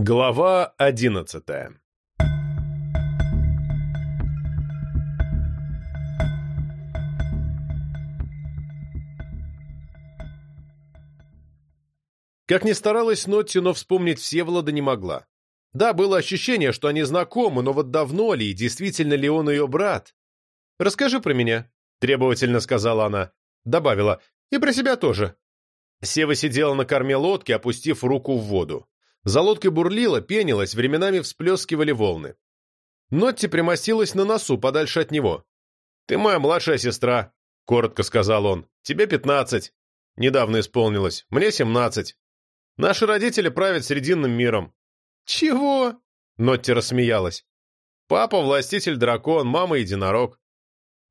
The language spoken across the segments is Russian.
Глава одиннадцатая Как ни старалась Нотти, но вспомнить Всеволода не могла. Да, было ощущение, что они знакомы, но вот давно ли и действительно ли он ее брат? «Расскажи про меня», — требовательно сказала она. Добавила, «и про себя тоже». Сева сидела на корме лодки, опустив руку в воду. За лодкой бурлило, пенилось, временами всплескивали волны. Нотти примостилась на носу, подальше от него. «Ты моя младшая сестра», — коротко сказал он. «Тебе пятнадцать. Недавно исполнилось. Мне семнадцать. Наши родители правят Срединным миром». «Чего?» — Нотти рассмеялась. «Папа — властитель-дракон, мама — единорог».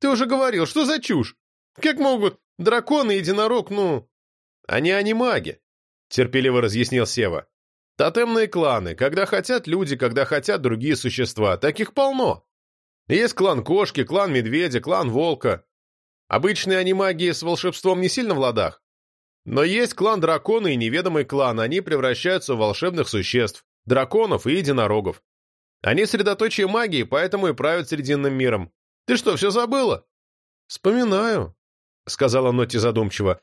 «Ты уже говорил, что за чушь? Как могут дракон и единорог, ну...» «Они анимаги», — терпеливо разъяснил Сева. Тотемные кланы, когда хотят люди, когда хотят другие существа. Таких полно. Есть клан кошки, клан медведя, клан волка. Обычные анимагии с волшебством не сильно в ладах. Но есть клан дракона и неведомый клан, они превращаются в волшебных существ, драконов и единорогов. Они средоточие магии, поэтому и правят Срединным миром. Ты что, все забыла? Вспоминаю, сказала Нотти задумчиво.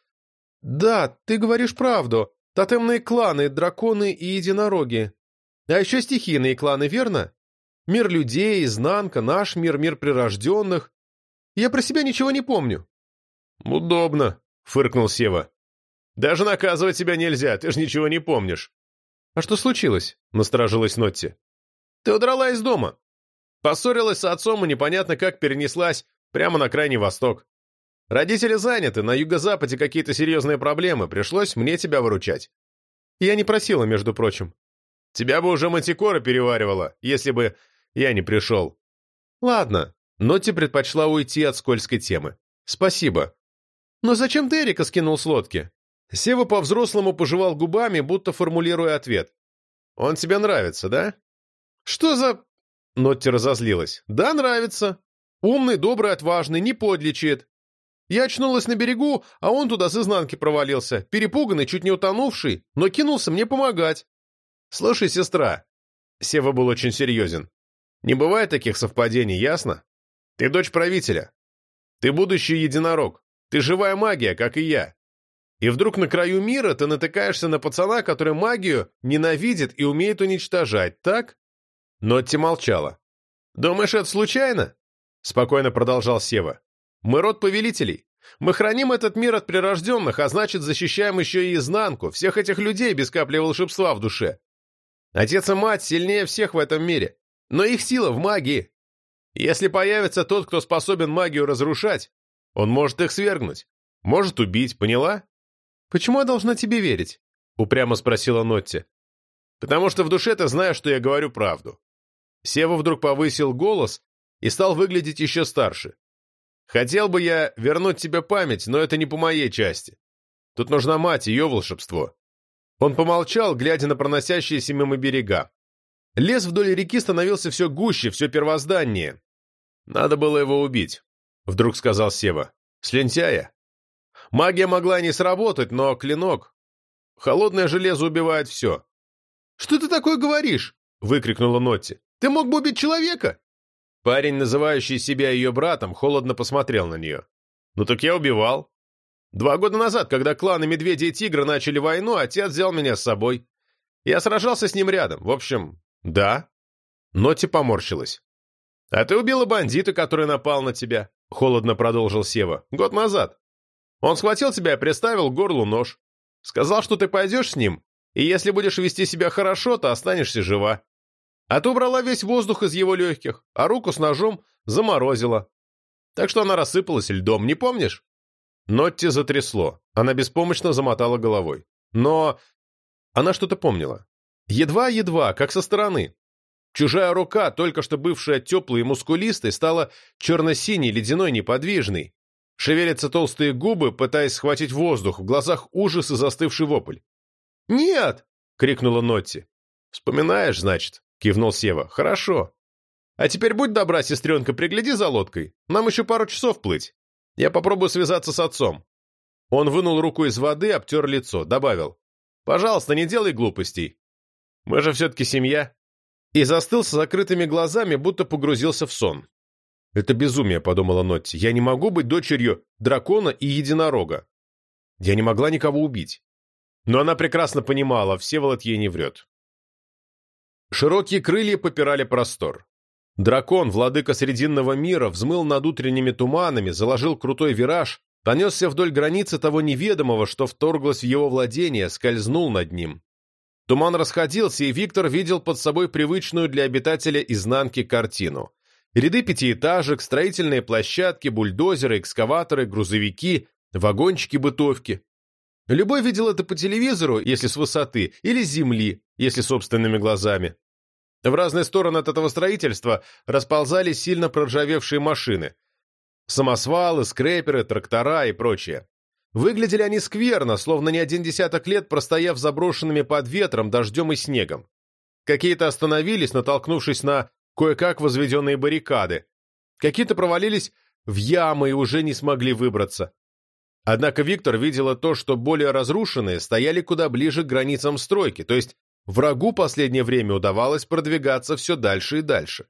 Да, ты говоришь правду. Тотемные кланы, драконы и единороги. А еще стихийные кланы, верно? Мир людей, изнанка, наш мир, мир прирожденных. Я про себя ничего не помню. Удобно, фыркнул Сева. Даже наказывать тебя нельзя, ты же ничего не помнишь. А что случилось? Насторожилась Нотти. Ты удрала из дома. Поссорилась с отцом и непонятно как перенеслась прямо на крайний восток. Родители заняты, на юго-западе какие-то серьезные проблемы, пришлось мне тебя выручать. Я не просила, между прочим. Тебя бы уже Мантикора переваривала, если бы я не пришел. Ладно, Нотти предпочла уйти от скользкой темы. Спасибо. Но зачем ты Эрика скинул с лодки? Сева по-взрослому пожевал губами, будто формулируя ответ. Он тебе нравится, да? Что за... Нотти разозлилась. Да, нравится. Умный, добрый, отважный, не подлечит. Я очнулась на берегу, а он туда с изнанки провалился, перепуганный, чуть не утонувший, но кинулся мне помогать. Слушай, сестра. Сева был очень серьезен. Не бывает таких совпадений, ясно? Ты дочь правителя. Ты будущий единорог. Ты живая магия, как и я. И вдруг на краю мира ты натыкаешься на пацана, который магию ненавидит и умеет уничтожать, так? Нотти молчала. «Думаешь, это случайно?» Спокойно продолжал Сева. Мы род повелителей. Мы храним этот мир от прирожденных, а значит, защищаем еще и изнанку, всех этих людей без капли волшебства в душе. Отец и мать сильнее всех в этом мире, но их сила в магии. Если появится тот, кто способен магию разрушать, он может их свергнуть, может убить, поняла? «Почему я должна тебе верить?» — упрямо спросила Нотти. «Потому что в душе ты знаешь, что я говорю правду». Сева вдруг повысил голос и стал выглядеть еще старше. Хотел бы я вернуть тебе память, но это не по моей части. Тут нужна мать, ее волшебство». Он помолчал, глядя на проносящиеся мимо берега. Лес вдоль реки становился все гуще, все первозданнее. «Надо было его убить», — вдруг сказал Сева. «С. Магия могла не сработать, но клинок... Холодное железо убивает все». «Что ты такое говоришь?» — выкрикнула Нотти. «Ты мог бы убить человека?» Парень, называющий себя ее братом, холодно посмотрел на нее. «Ну так я убивал. Два года назад, когда кланы Медведя и Тигра начали войну, отец взял меня с собой. Я сражался с ним рядом. В общем, да». Ноти поморщилась. «А ты убила бандита, который напал на тебя», — холодно продолжил Сева. «Год назад. Он схватил тебя и приставил к горлу нож. Сказал, что ты пойдешь с ним, и если будешь вести себя хорошо, то останешься жива. А то убрала весь воздух из его легких, а руку с ножом заморозила. Так что она рассыпалась льдом, не помнишь? Нотти затрясло. Она беспомощно замотала головой. Но она что-то помнила. Едва-едва, как со стороны. Чужая рука, только что бывшая теплой и мускулистой, стала черно-синей, ледяной, неподвижной. Шевелятся толстые губы, пытаясь схватить воздух, в глазах ужас и застывший вопль. «Нет!» — крикнула Нотти. «Вспоминаешь, значит?» — кивнул Сева. «Хорошо. А теперь будь добра, сестренка, пригляди за лодкой. Нам еще пару часов плыть. Я попробую связаться с отцом». Он вынул руку из воды, обтер лицо, добавил. «Пожалуйста, не делай глупостей». Мы же все-таки семья. И застыл с закрытыми глазами, будто погрузился в сон. Это безумие, подумала Нотти. Я не могу быть дочерью дракона и единорога. Я не могла никого убить. Но она прекрасно понимала, Всеволод ей не врет. Широкие крылья попирали простор. Дракон, владыка Срединного мира, взмыл над утренними туманами, заложил крутой вираж, понесся вдоль границы того неведомого, что вторглось в его владение, скользнул над ним. Туман расходился, и Виктор видел под собой привычную для обитателя изнанки картину. Ряды пятиэтажек, строительные площадки, бульдозеры, экскаваторы, грузовики, вагончики-бытовки. Любой видел это по телевизору, если с высоты, или с земли, если собственными глазами. В разные стороны от этого строительства расползались сильно проржавевшие машины. Самосвалы, скреперы, трактора и прочее. Выглядели они скверно, словно не один десяток лет простояв заброшенными под ветром, дождем и снегом. Какие-то остановились, натолкнувшись на кое-как возведенные баррикады. Какие-то провалились в ямы и уже не смогли выбраться. Однако Виктор видела то, что более разрушенные стояли куда ближе к границам стройки, то есть Врагу последнее время удавалось продвигаться все дальше и дальше.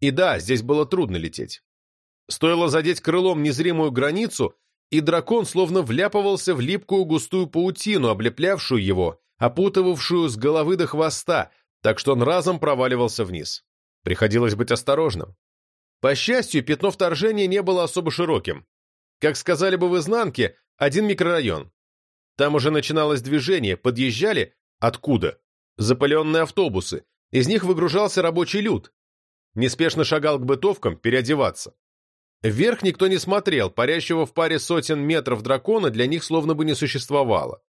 И да, здесь было трудно лететь. Стоило задеть крылом незримую границу, и дракон словно вляпывался в липкую густую паутину, облеплявшую его, опутывавшую с головы до хвоста, так что он разом проваливался вниз. Приходилось быть осторожным. По счастью, пятно вторжения не было особо широким. Как сказали бы в изнанке, один микрорайон. Там уже начиналось движение, подъезжали откуда? Запыленные автобусы, из них выгружался рабочий люд. Неспешно шагал к бытовкам переодеваться. Вверх никто не смотрел, парящего в паре сотен метров дракона для них словно бы не существовало.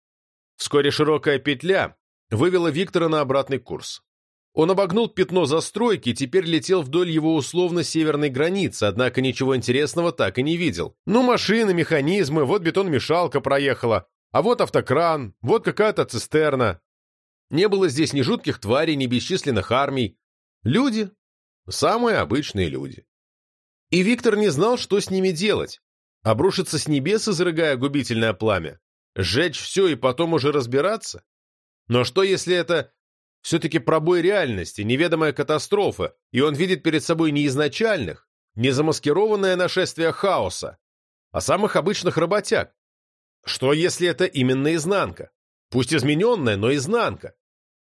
Вскоре широкая петля вывела Виктора на обратный курс. Он обогнул пятно застройки и теперь летел вдоль его условно-северной границы, однако ничего интересного так и не видел. Ну, машины, механизмы, вот бетономешалка проехала, а вот автокран, вот какая-то цистерна. Не было здесь ни жутких тварей, ни бесчисленных армий. Люди. Самые обычные люди. И Виктор не знал, что с ними делать. Обрушиться с небес, изрыгая губительное пламя? Сжечь все и потом уже разбираться? Но что, если это все-таки пробой реальности, неведомая катастрофа, и он видит перед собой не изначальных, не замаскированное нашествие хаоса, а самых обычных работяг? Что, если это именно изнанка? Пусть измененная, но изнанка.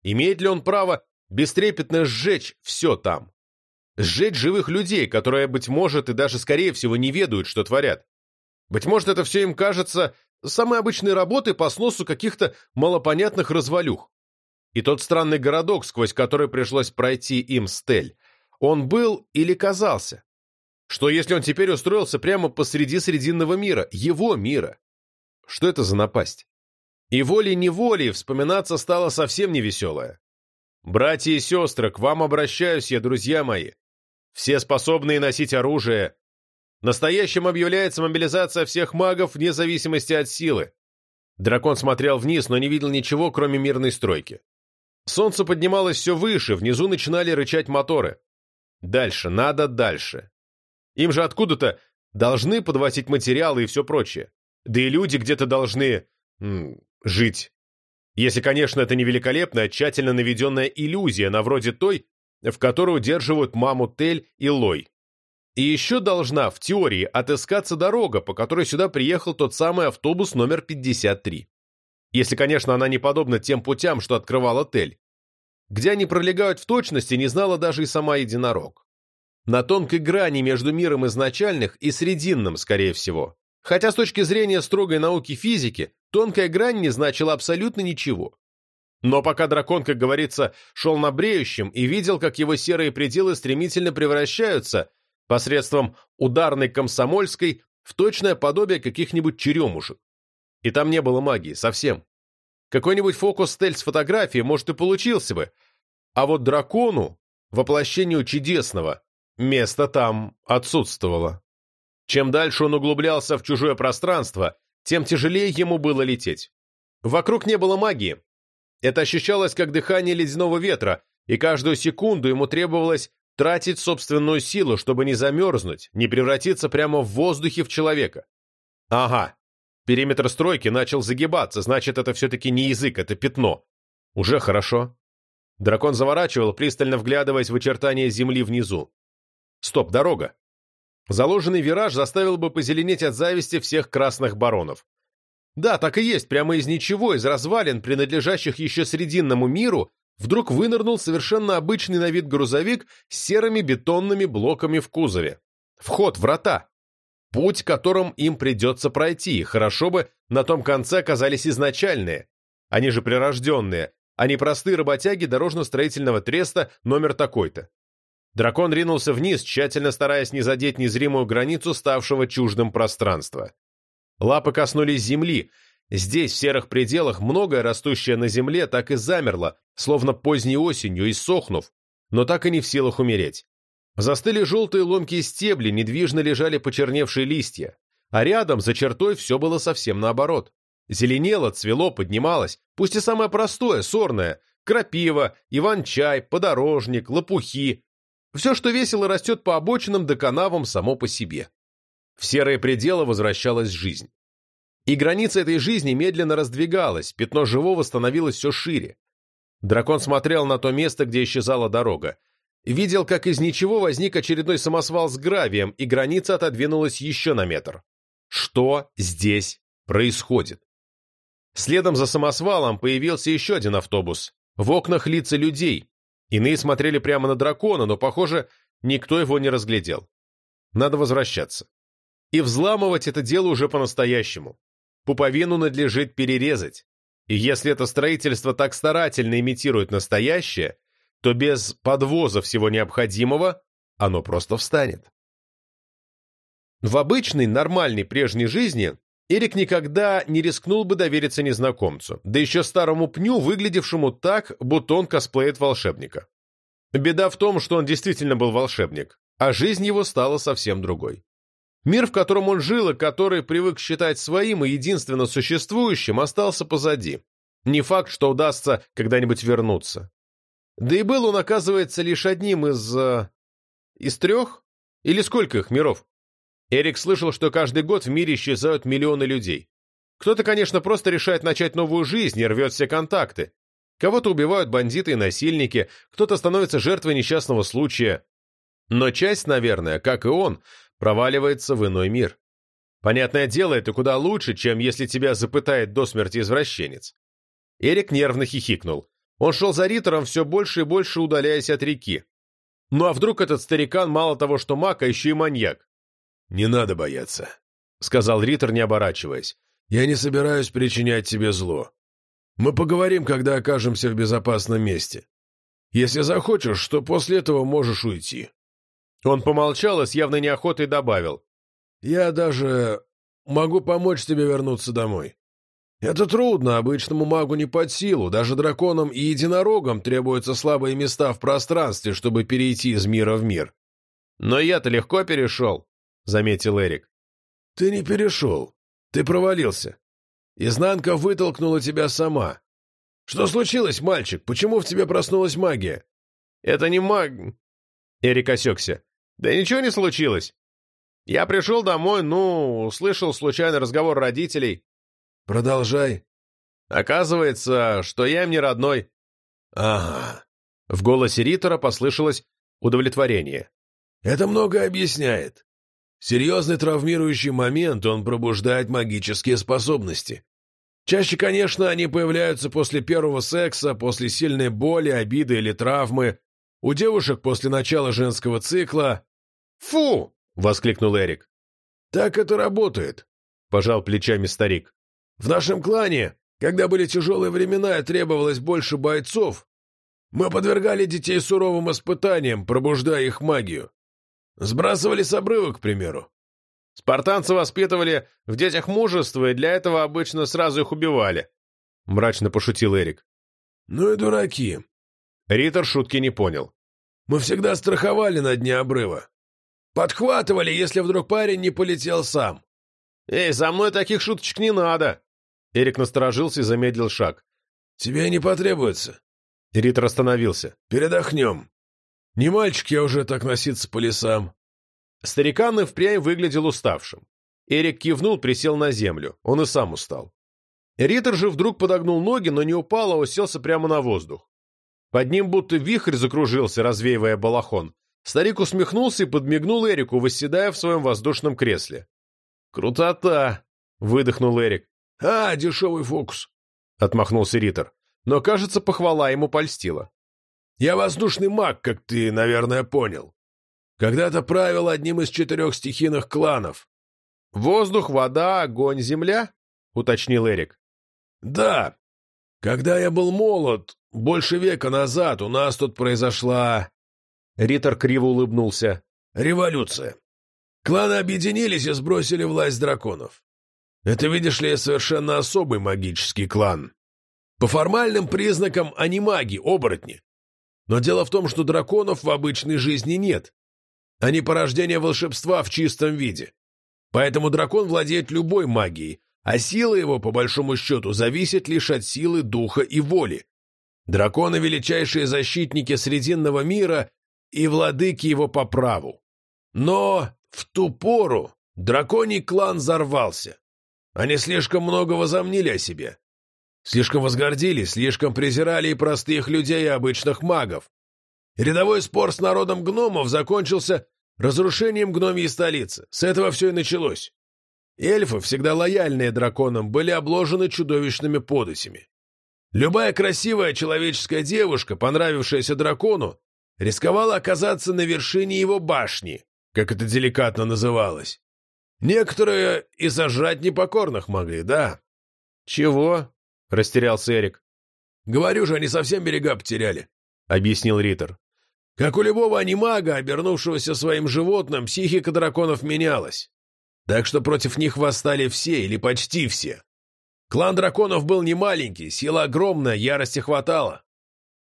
Имеет ли он право бестрепетно сжечь все там? Сжечь живых людей, которые, быть может, и даже скорее всего не ведают, что творят. Быть может, это все им кажется самой обычной работой по сносу каких-то малопонятных развалюх. И тот странный городок, сквозь который пришлось пройти им стель, он был или казался? Что если он теперь устроился прямо посреди Срединного мира, его мира? Что это за напасть? И волей-неволей вспоминаться стало совсем невеселое. «Братья и сестры, к вам обращаюсь я, друзья мои. Все способные носить оружие. Настоящим объявляется мобилизация всех магов вне зависимости от силы». Дракон смотрел вниз, но не видел ничего, кроме мирной стройки. Солнце поднималось все выше, внизу начинали рычать моторы. Дальше, надо дальше. Им же откуда-то должны подвозить материалы и все прочее. Да и люди где-то должны жить. Если, конечно, это не великолепная, тщательно наведенная иллюзия, на вроде той, в которой удерживают маму Тель и Лой. И еще должна, в теории, отыскаться дорога, по которой сюда приехал тот самый автобус номер 53. Если, конечно, она не подобна тем путям, что открывала Тель. Где они пролегают в точности, не знала даже и сама единорог. На тонкой грани между миром изначальных и срединным, скорее всего. Хотя с точки зрения строгой науки физики, тонкая грань не значила абсолютно ничего. Но пока дракон, как говорится, шел на бреющем и видел, как его серые пределы стремительно превращаются посредством ударной комсомольской в точное подобие каких-нибудь черемушек. И там не было магии, совсем. Какой-нибудь фокус-стель с фотографией, может, и получился бы. А вот дракону, воплощению чудесного, место там отсутствовало. Чем дальше он углублялся в чужое пространство, тем тяжелее ему было лететь. Вокруг не было магии. Это ощущалось как дыхание ледяного ветра, и каждую секунду ему требовалось тратить собственную силу, чтобы не замерзнуть, не превратиться прямо в воздухе в человека. Ага, периметр стройки начал загибаться, значит, это все-таки не язык, это пятно. Уже хорошо. Дракон заворачивал, пристально вглядываясь в очертания земли внизу. Стоп, дорога. Заложенный вираж заставил бы позеленеть от зависти всех красных баронов. Да, так и есть, прямо из ничего, из развалин, принадлежащих еще Срединному миру, вдруг вынырнул совершенно обычный на вид грузовик с серыми бетонными блоками в кузове. Вход, врата. Путь, которым им придется пройти, хорошо бы на том конце оказались изначальные. Они же прирожденные, а не простые работяги дорожно-строительного треста номер такой-то. Дракон ринулся вниз, тщательно стараясь не задеть незримую границу ставшего чуждым пространства. Лапы коснулись земли. Здесь, в серых пределах, многое растущее на земле так и замерло, словно поздней осенью, иссохнув, но так и не в силах умереть. Застыли желтые ломкие стебли, недвижно лежали почерневшие листья. А рядом, за чертой, все было совсем наоборот. Зеленело, цвело, поднималось, пусть и самое простое, сорное, крапива, иван-чай, подорожник, лопухи. Все, что весело растет по обочинам да канавам само по себе. В серые пределы возвращалась жизнь. И граница этой жизни медленно раздвигалась, пятно живого становилось все шире. Дракон смотрел на то место, где исчезала дорога. Видел, как из ничего возник очередной самосвал с гравием, и граница отодвинулась еще на метр. Что здесь происходит? Следом за самосвалом появился еще один автобус. В окнах лица людей. Иные смотрели прямо на дракона, но, похоже, никто его не разглядел. Надо возвращаться. И взламывать это дело уже по-настоящему. Пуповину надлежит перерезать. И если это строительство так старательно имитирует настоящее, то без подвоза всего необходимого оно просто встанет. В обычной, нормальной прежней жизни Эрик никогда не рискнул бы довериться незнакомцу, да еще старому пню, выглядевшему так, будто он косплеит волшебника. Беда в том, что он действительно был волшебник, а жизнь его стала совсем другой. Мир, в котором он жил и который привык считать своим и единственно существующим, остался позади. Не факт, что удастся когда-нибудь вернуться. Да и был он, оказывается, лишь одним из... Э, из трех? Или сколько их миров? Эрик слышал, что каждый год в мире исчезают миллионы людей. Кто-то, конечно, просто решает начать новую жизнь и рвет все контакты. Кого-то убивают бандиты и насильники, кто-то становится жертвой несчастного случая. Но часть, наверное, как и он, проваливается в иной мир. Понятное дело, это куда лучше, чем если тебя запытает до смерти извращенец. Эрик нервно хихикнул. Он шел за Риттером, все больше и больше удаляясь от реки. Ну а вдруг этот старикан мало того, что маг, а еще и маньяк? «Не надо бояться», — сказал Риттер, не оборачиваясь. «Я не собираюсь причинять тебе зло. Мы поговорим, когда окажемся в безопасном месте. Если захочешь, то после этого можешь уйти». Он помолчал и с явной неохотой добавил. «Я даже могу помочь тебе вернуться домой. Это трудно, обычному магу не под силу, даже драконам и единорогам требуются слабые места в пространстве, чтобы перейти из мира в мир». «Но я-то легко перешел», — заметил Эрик. «Ты не перешел. Ты провалился. Изнанка вытолкнула тебя сама. Что случилось, мальчик? Почему в тебе проснулась магия?» «Это не маг...» Эрик осекся. «Да ничего не случилось. Я пришел домой, ну, услышал случайный разговор родителей». «Продолжай». «Оказывается, что я им не родной». «Ага». В голосе Риттера послышалось удовлетворение. «Это многое объясняет. Серьезный травмирующий момент, он пробуждает магические способности. Чаще, конечно, они появляются после первого секса, после сильной боли, обиды или травмы, у девушек после начала женского цикла. «Фу!» — воскликнул Эрик. «Так это работает», — пожал плечами старик. «В нашем клане, когда были тяжелые времена и требовалось больше бойцов, мы подвергали детей суровым испытаниям, пробуждая их магию. Сбрасывали с обрыва, к примеру. Спартанцы воспитывали в детях мужество, и для этого обычно сразу их убивали. Мрачно пошутил Эрик. Ну и дураки. Риттер шутки не понял. Мы всегда страховали на дне обрыва. Подхватывали, если вдруг парень не полетел сам. Эй, за мной таких шуточек не надо. Эрик насторожился и замедлил шаг. Тебе не потребуется. Риттер остановился. Передохнем. Не мальчик я уже так носиться по лесам. Старикан и впрямь выглядел уставшим. Эрик кивнул, присел на землю. Он и сам устал. Риттер же вдруг подогнул ноги, но не упал, а уселся прямо на воздух. Под ним будто вихрь закружился, развеивая балахон. Старик усмехнулся и подмигнул Эрику, восседая в своем воздушном кресле. «Крутота!» — выдохнул Эрик. «А, дешевый фокус!» — отмахнулся Риттер. Но, кажется, похвала ему польстила. «Я воздушный маг, как ты, наверное, понял. Когда-то правил одним из четырех стихийных кланов». «Воздух, вода, огонь, земля?» — уточнил Эрик. «Да. Когда я был молод, больше века назад, у нас тут произошла...» Риттер криво улыбнулся. «Революция. Кланы объединились и сбросили власть драконов. Это, видишь ли, совершенно особый магический клан. По формальным признакам они маги, оборотни. Но дело в том, что драконов в обычной жизни нет. Они порождение волшебства в чистом виде. Поэтому дракон владеет любой магией, а сила его, по большому счету, зависит лишь от силы духа и воли. Драконы – величайшие защитники Срединного мира и владыки его по праву. Но в ту пору драконий клан взорвался. Они слишком много возомнили о себе. Слишком возгордились, слишком презирали и простых людей, и обычных магов. Рядовой спор с народом гномов закончился разрушением гномьей столицы. С этого все и началось. Эльфы, всегда лояльные драконам, были обложены чудовищными подосями. Любая красивая человеческая девушка, понравившаяся дракону, рисковала оказаться на вершине его башни, как это деликатно называлось. Некоторые и сожрать непокорных могли, да. «Чего?» — растерялся Эрик. «Говорю же, они совсем берега потеряли», — объяснил Риттер. «Как у любого анимага, обернувшегося своим животным, психика драконов менялась. Так что против них восстали все, или почти все. Клан драконов был не маленький, сила огромная, ярости хватало.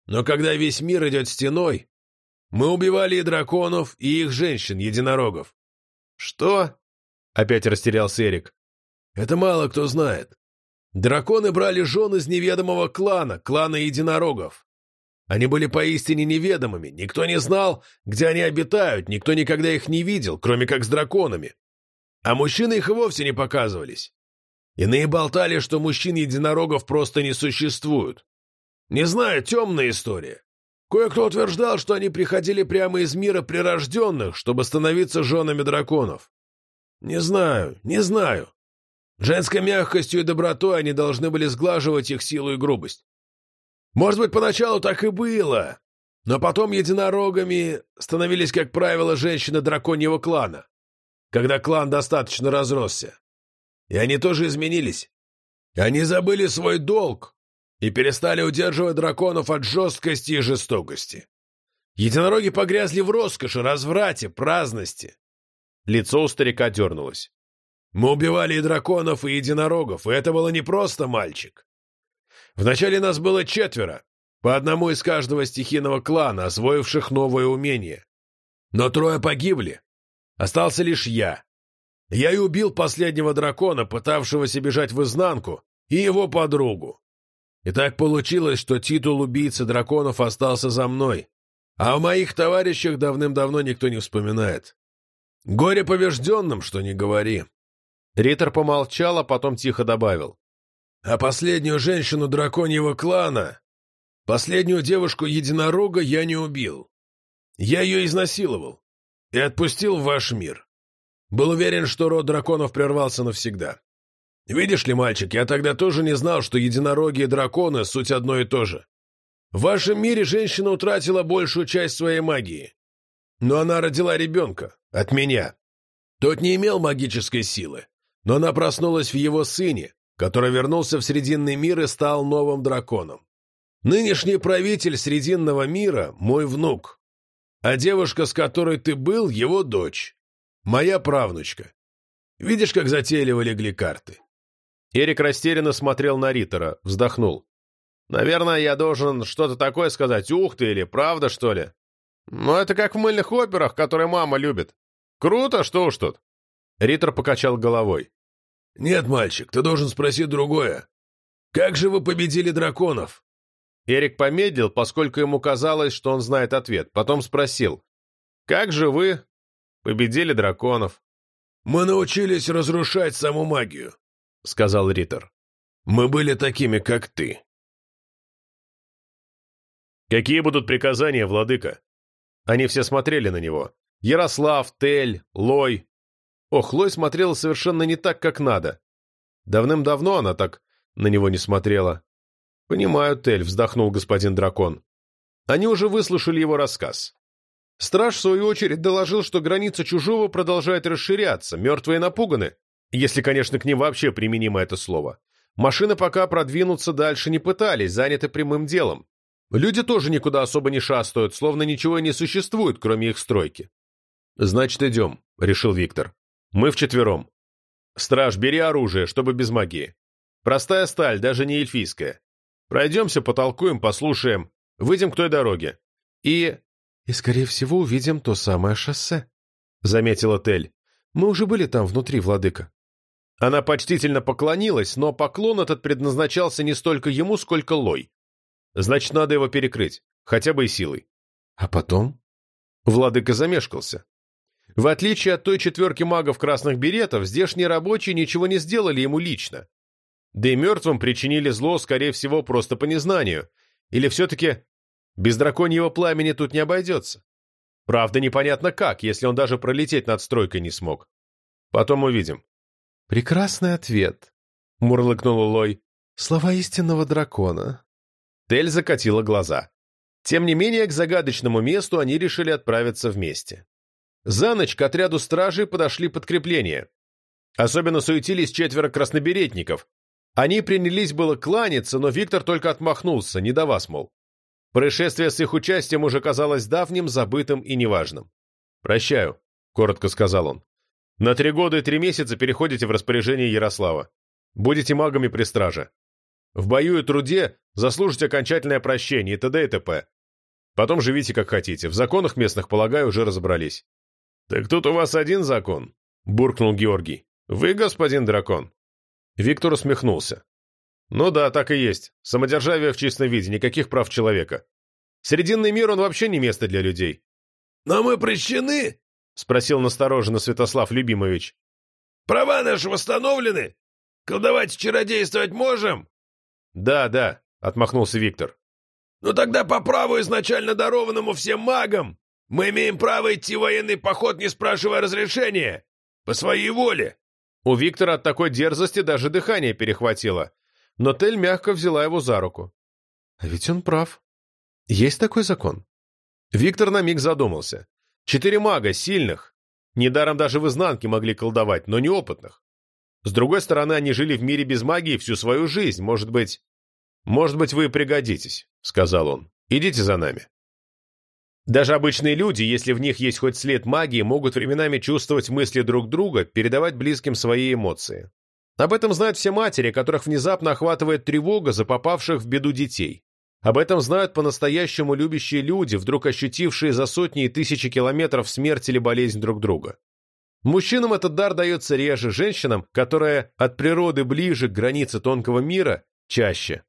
Но когда весь мир идет стеной, мы убивали и драконов, и их женщин-единорогов. «Что?» — опять растерялся Эрик. «Это мало кто знает. Драконы брали жен из неведомого клана, клана единорогов. Они были поистине неведомыми, никто не знал, где они обитают, никто никогда их не видел, кроме как с драконами. А мужчины их и вовсе не показывались. Иные болтали, что мужчин-единорогов просто не существует. Не знаю, темная история. Кое-кто утверждал, что они приходили прямо из мира прирожденных, чтобы становиться женами драконов. Не знаю, не знаю. Женской мягкостью и добротой они должны были сглаживать их силу и грубость. Может быть, поначалу так и было, но потом единорогами становились, как правило, женщины драконьего клана, когда клан достаточно разросся. И они тоже изменились. Они забыли свой долг и перестали удерживать драконов от жесткости и жестокости. Единороги погрязли в роскоши, разврате, праздности. Лицо у старика дернулось. Мы убивали и драконов, и единорогов, и это было не просто мальчик. Вначале нас было четверо, по одному из каждого стихийного клана, освоивших новое умение. Но трое погибли. Остался лишь я. Я и убил последнего дракона, пытавшегося бежать в изнанку, и его подругу. И так получилось, что титул убийцы драконов остался за мной, а о моих товарищах давным-давно никто не вспоминает. Горе побежденным, что не говори. Риттер помолчал, а потом тихо добавил. А последнюю женщину драконьего клана, последнюю девушку-единорога я не убил. Я ее изнасиловал и отпустил в ваш мир. Был уверен, что род драконов прервался навсегда. Видишь ли, мальчик, я тогда тоже не знал, что единороги и драконы — суть одно и то же. В вашем мире женщина утратила большую часть своей магии. Но она родила ребенка. От меня. Тот не имел магической силы. Но она проснулась в его сыне, который вернулся в Срединный мир и стал новым драконом. Нынешний правитель Срединного мира — мой внук. А девушка, с которой ты был, — его дочь. Моя правнучка. Видишь, как затейливо легли карты?» Эрик растерянно смотрел на Риттера, вздохнул. «Наверное, я должен что-то такое сказать. Ух ты, или правда, что ли? Ну, это как в мыльных операх, которые мама любит. Круто, что уж тут». Риттер покачал головой. «Нет, мальчик, ты должен спросить другое. Как же вы победили драконов?» Эрик помедлил, поскольку ему казалось, что он знает ответ. Потом спросил. «Как же вы Победили драконов. «Мы научились разрушать саму магию», — сказал Риттер. «Мы были такими, как ты. «Какие будут приказания, владыка?» Они все смотрели на него. Ярослав, Тель, Лой. Ох, Лой смотрела совершенно не так, как надо. Давным-давно она так на него не смотрела. «Понимаю, Тель», — вздохнул господин дракон. Они уже выслушали его рассказ. Страж, в свою очередь, доложил, что граница чужого продолжает расширяться, мертвые напуганы, если, конечно, к ним вообще применимо это слово. Машины пока продвинуться дальше не пытались, заняты прямым делом. Люди тоже никуда особо не шастают, словно ничего не существует, кроме их стройки. «Значит, идем», — решил Виктор. «Мы вчетвером. Страж, бери оружие, чтобы без магии. Простая сталь, даже не эльфийская. Пройдемся, потолкуем, послушаем, выйдем к той дороге. И «И, скорее всего, увидим то самое шоссе», — заметила Тель. «Мы уже были там внутри, владыка». Она почтительно поклонилась, но поклон этот предназначался не столько ему, сколько Лой. Значит, надо его перекрыть, хотя бы и силой. А потом? Владыка замешкался. В отличие от той четверки магов красных беретов, здешние рабочие ничего не сделали ему лично. Да и мертвым причинили зло, скорее всего, просто по незнанию. Или все-таки без драконьего пламени тут не обойдется. Правда, непонятно как, если он даже пролететь над стройкой не смог. Потом увидим. «Прекрасный ответ», — мурлыкнула Лой. «Слова истинного дракона». Тель закатила глаза. Тем не менее, к загадочному месту они решили отправиться вместе. За ночь к отряду стражей подошли подкрепления. Особенно суетились четверо красноберетников. Они принялись было кланяться, но Виктор только отмахнулся, не до вас, мол. Происшествие с их участием уже казалось давним, забытым и неважным. «Прощаю», — коротко сказал он. «На три года и три месяца переходите в распоряжение Ярослава. Будете магами при страже. В бою и труде заслужите окончательное прощение и т.д. и т.п. Потом живите как хотите. В законах местных, полагаю, уже разобрались». «Так тут у вас один закон», — буркнул Георгий. «Вы, господин дракон». Виктор усмехнулся. Ну да, так и есть. Самодержавие в чистом виде, никаких прав человека. Срединный мир, он вообще не место для людей. «Но мы прощены?» — спросил настороженно Святослав Любимович. «Права наши восстановлены? Колдовать и чародействовать можем?» «Да, да», — отмахнулся Виктор. «Ну тогда по праву изначально дарованному всем магам мы имеем право идти в военный поход, не спрашивая разрешения, по своей воле». У Виктора от такой дерзости даже дыхание перехватило но Тель мягко взяла его за руку. А ведь он прав. Есть такой закон. Виктор на миг задумался. Четыре мага, сильных. Недаром даже в изнанке могли колдовать, но неопытных. С другой стороны, они жили в мире без магии всю свою жизнь. Может быть... «Может быть, вы пригодитесь», — сказал он. «Идите за нами». Даже обычные люди, если в них есть хоть след магии, могут временами чувствовать мысли друг друга, передавать близким свои эмоции. Об этом знают все матери, которых внезапно охватывает тревога за попавших в беду детей. Об этом знают по-настоящему любящие люди, вдруг ощутившие за сотни и тысячи километров смерть или болезнь друг друга. Мужчинам этот дар дается реже, женщинам, которые от природы ближе к границе тонкого мира, чаще.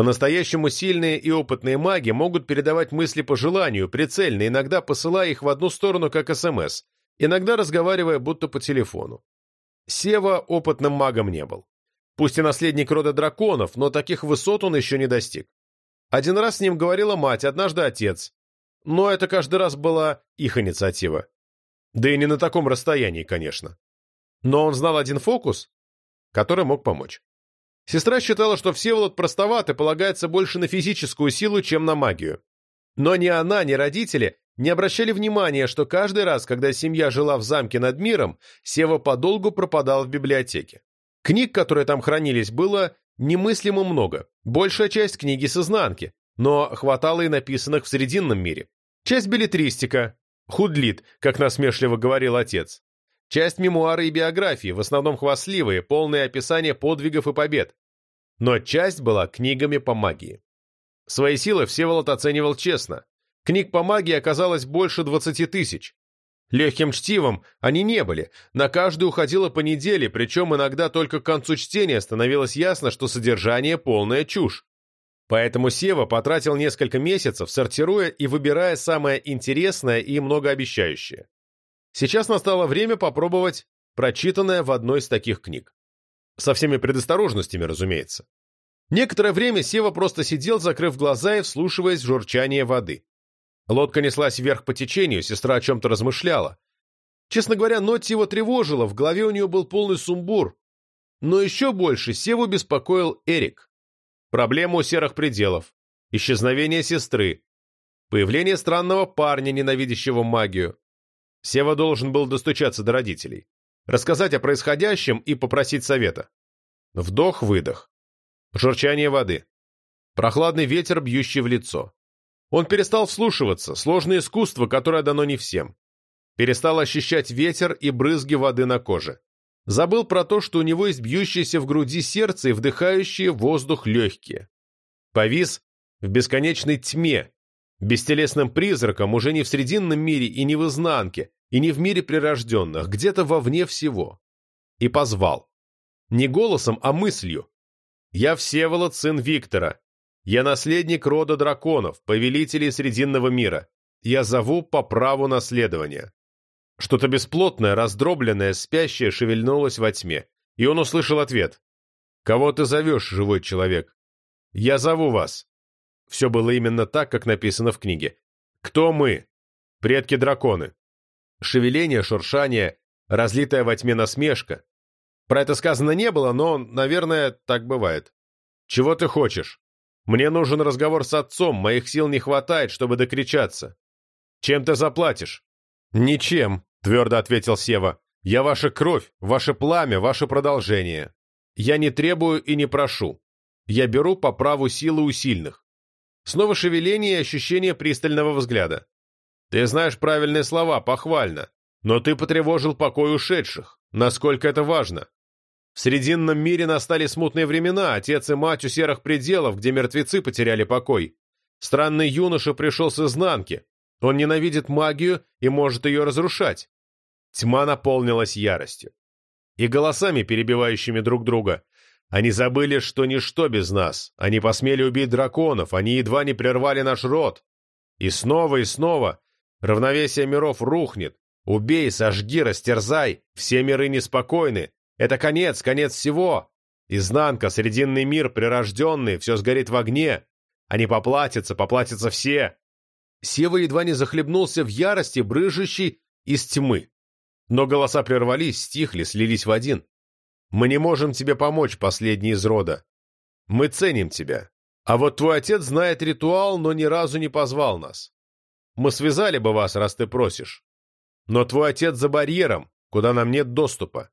По-настоящему сильные и опытные маги могут передавать мысли по желанию, прицельно, иногда посылая их в одну сторону как СМС, иногда разговаривая будто по телефону. Сева опытным магом не был. Пусть и наследник рода драконов, но таких высот он еще не достиг. Один раз с ним говорила мать, однажды отец. Но это каждый раз была их инициатива. Да и не на таком расстоянии, конечно. Но он знал один фокус, который мог помочь. Сестра считала, что Всеволод простоват и полагается больше на физическую силу, чем на магию. Но ни она, ни родители не обращали внимания, что каждый раз, когда семья жила в замке над миром, Сева подолгу пропадал в библиотеке. Книг, которые там хранились, было немыслимо много. Большая часть книги с изнанки, но хватало и написанных в Срединном мире. Часть билетристика, худлит, как насмешливо говорил отец. Часть мемуары и биографии, в основном хвастливые, полные описания подвигов и побед. Но часть была книгами по магии. Свои силы Всеволод оценивал честно. Книг по магии оказалось больше двадцати тысяч. Легким чтивом они не были, на каждую уходило по неделе, причем иногда только к концу чтения становилось ясно, что содержание полная чушь. Поэтому Сева потратил несколько месяцев, сортируя и выбирая самое интересное и многообещающее. Сейчас настало время попробовать прочитанное в одной из таких книг. Со всеми предосторожностями, разумеется. Некоторое время Сева просто сидел, закрыв глаза и вслушиваясь в журчание воды. Лодка неслась вверх по течению, сестра о чем-то размышляла. Честно говоря, Нотти его тревожила, в голове у нее был полный сумбур. Но еще больше Севу беспокоил Эрик. Проблема у серых пределов, исчезновение сестры, появление странного парня, ненавидящего магию. Сева должен был достучаться до родителей, рассказать о происходящем и попросить совета. Вдох-выдох. Журчание воды. Прохладный ветер, бьющий в лицо. Он перестал вслушиваться, сложное искусство, которое дано не всем. Перестал ощущать ветер и брызги воды на коже. Забыл про то, что у него есть бьющееся в груди сердце и вдыхающие воздух легкие. Повис в бесконечной тьме, бестелесным призраком уже не в срединном мире и не в изнанке, и не в мире прирожденных, где-то вовне всего. И позвал. Не голосом, а мыслью. Я Всеволод, сын Виктора. Я наследник рода драконов, повелителей Срединного мира. Я зову по праву наследования». Что-то бесплотное, раздробленное, спящее шевельнулось во тьме, и он услышал ответ. «Кого ты зовешь, живой человек?» «Я зову вас». Все было именно так, как написано в книге. «Кто мы?» «Предки-драконы». Шевеление, шуршание, разлитая во тьме насмешка, про это сказано не было, но, наверное, так бывает. Чего ты хочешь? Мне нужен разговор с отцом, моих сил не хватает, чтобы докричаться. Чем ты заплатишь? Ничем, твердо ответил Сева. Я ваша кровь, ваше пламя, ваше продолжение. Я не требую и не прошу. Я беру по праву силы у сильных. Снова шевеление и ощущение пристального взгляда. Ты знаешь правильные слова, похвально. Но ты потревожил покой ушедших. Насколько это важно? В Срединном мире настали смутные времена, отец и мать у серых пределов, где мертвецы потеряли покой. Странный юноша пришел с изнанки. Он ненавидит магию и может ее разрушать. Тьма наполнилась яростью. И голосами, перебивающими друг друга. Они забыли, что ничто без нас. Они посмели убить драконов, они едва не прервали наш род. И снова и снова равновесие миров рухнет. Убей, сожги, растерзай, все миры неспокойны, это конец, конец всего. Изнанка, срединный мир, прирожденный, все сгорит в огне. Они поплатятся, поплатятся все. Сева едва не захлебнулся в ярости, брыжущей из тьмы. Но голоса прервались, стихли, слились в один. Мы не можем тебе помочь, последний из рода. Мы ценим тебя. А вот твой отец знает ритуал, но ни разу не позвал нас. Мы связали бы вас, раз ты просишь. Но твой отец за барьером, куда нам нет доступа.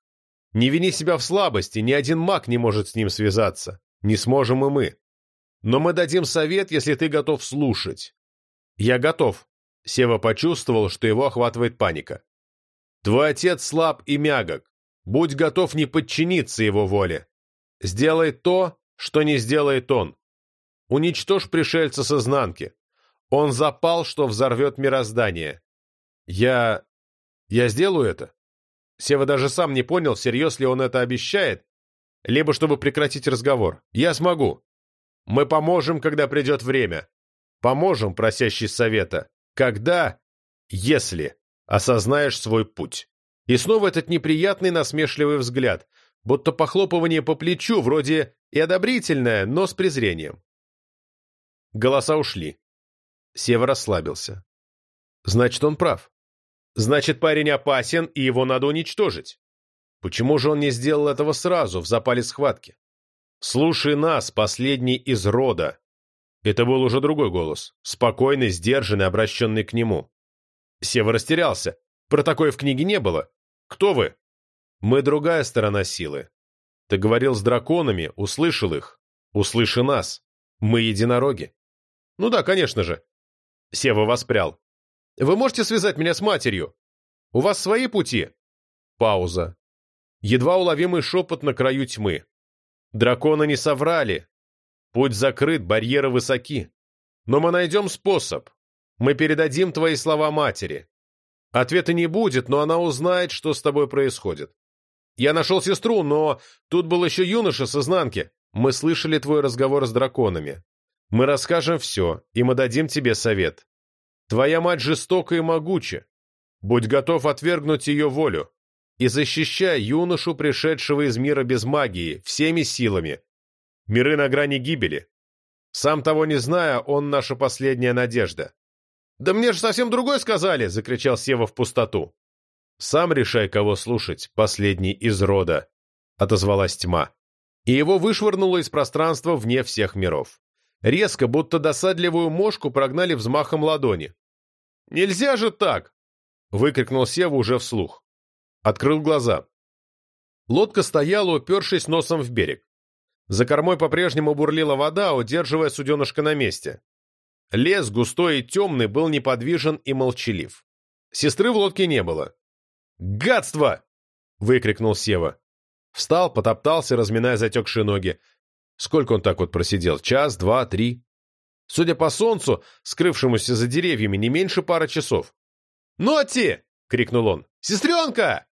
Не вини себя в слабости, ни один маг не может с ним связаться. Не сможем и мы. Но мы дадим совет, если ты готов слушать. Я готов. Сева почувствовал, что его охватывает паника. Твой отец слаб и мягок. Будь готов не подчиниться его воле. Сделай то, что не сделает он. Уничтожь пришельца с изнанки. Он запал, что взорвет мироздание. Я... я сделаю это? Сева даже сам не понял, всерьез ли он это обещает, либо чтобы прекратить разговор. «Я смогу. Мы поможем, когда придет время. Поможем, просящий совета. Когда, если осознаешь свой путь». И снова этот неприятный насмешливый взгляд, будто похлопывание по плечу, вроде и одобрительное, но с презрением. Голоса ушли. Сева расслабился. Значит, он прав. Значит, парень опасен, и его надо уничтожить. Почему же он не сделал этого сразу, в запале схватки? «Слушай нас, последний из рода!» Это был уже другой голос, спокойный, сдержанный, обращенный к нему. Сева растерялся. Про такое в книге не было. «Кто вы?» «Мы другая сторона силы. Ты говорил с драконами, услышал их. Услыши нас. Мы единороги». «Ну да, конечно же». Сева воспрял. Вы можете связать меня с матерью? У вас свои пути?» Пауза. Едва уловимый шепот на краю тьмы. «Драконы не соврали. Путь закрыт, барьеры высоки. Но мы найдем способ. Мы передадим твои слова матери. Ответа не будет, но она узнает, что с тобой происходит. Я нашел сестру, но тут был еще юноша с изнанки. Мы слышали твой разговор с драконами. Мы расскажем все, и мы дадим тебе совет. Твоя мать жестока и могуча. Будь готов отвергнуть ее волю. И защищай юношу, пришедшего из мира без магии, всеми силами. Миры на грани гибели. Сам того не зная, он наша последняя надежда. «Да мне же совсем другое сказали!» — закричал Сева в пустоту. «Сам решай, кого слушать, последний из рода», — отозвалась тьма. И его вышвырнуло из пространства вне всех миров. Резко, будто досадливую мошку прогнали взмахом ладони. «Нельзя же так!» — выкрикнул Сева уже вслух. Открыл глаза. Лодка стояла, упершись носом в берег. За кормой по-прежнему бурлила вода, удерживая суденышко на месте. Лес, густой и темный, был неподвижен и молчалив. Сестры в лодке не было. «Гадство!» — выкрикнул Сева. Встал, потоптался, разминая затекшие ноги. Сколько он так вот просидел? Час, два, три? Судя по солнцу, скрывшемуся за деревьями, не меньше пары часов. «Ноти!» — крикнул он. «Сестренка!»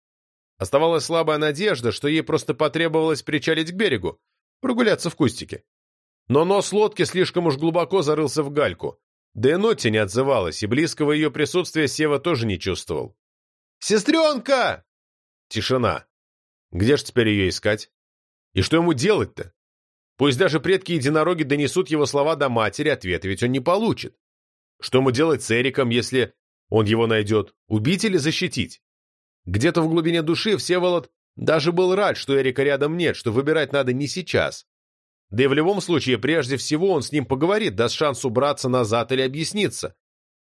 Оставалась слабая надежда, что ей просто потребовалось причалить к берегу, прогуляться в кустике. Но нос лодки слишком уж глубоко зарылся в гальку. Да и Нотти не отзывалась, и близкого ее присутствия Сева тоже не чувствовал. «Сестренка!» Тишина. Где ж теперь ее искать? И что ему делать-то? Пусть даже предки-единороги донесут его слова до матери, ответа ведь он не получит. Что ему делать с Эриком, если он его найдет? Убить или защитить? Где-то в глубине души Всеволод даже был рад, что Эрика рядом нет, что выбирать надо не сейчас. Да и в любом случае, прежде всего, он с ним поговорит, даст шанс убраться назад или объясниться.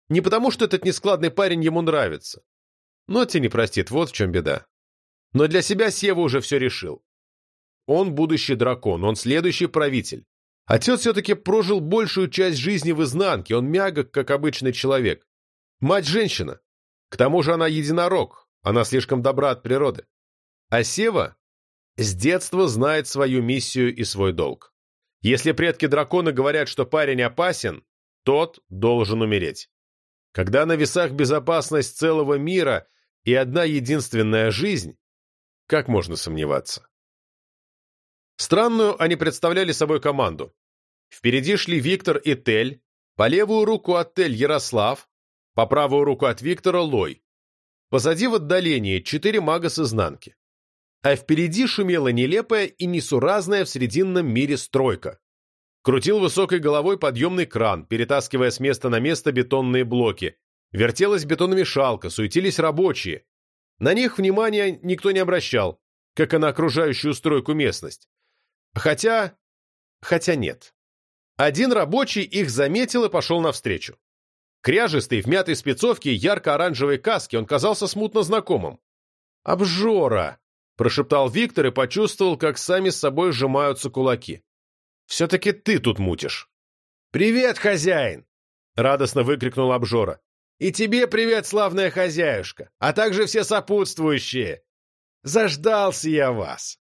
Не потому, что этот нескладный парень ему нравится. Но те не простит, вот в чем беда. Но для себя Сева уже все решил. Он будущий дракон, он следующий правитель. Отец все-таки прожил большую часть жизни в изнанке, он мягок, как обычный человек. Мать женщина. К тому же она единорог, она слишком добра от природы. А Сева с детства знает свою миссию и свой долг. Если предки дракона говорят, что парень опасен, тот должен умереть. Когда на весах безопасность целого мира и одна единственная жизнь, как можно сомневаться? Странную они представляли собой команду. Впереди шли Виктор и Тель, по левую руку от Тель Ярослав, по правую руку от Виктора Лой. Позади в отдалении четыре мага с изнанки. А впереди шумела нелепая и несуразная в срединном мире стройка. Крутил высокой головой подъемный кран, перетаскивая с места на место бетонные блоки. Вертелась бетономешалка, суетились рабочие. На них внимания никто не обращал, как и на окружающую стройку местность. Хотя... хотя нет. Один рабочий их заметил и пошел навстречу. Кряжистый, в мятой спецовке и ярко-оранжевой каске, он казался смутно знакомым. «Обжора!» – прошептал Виктор и почувствовал, как сами с собой сжимаются кулаки. «Все-таки ты тут мутишь». «Привет, хозяин!» – радостно выкрикнул обжора. «И тебе привет, славная хозяюшка, а также все сопутствующие! Заждался я вас!»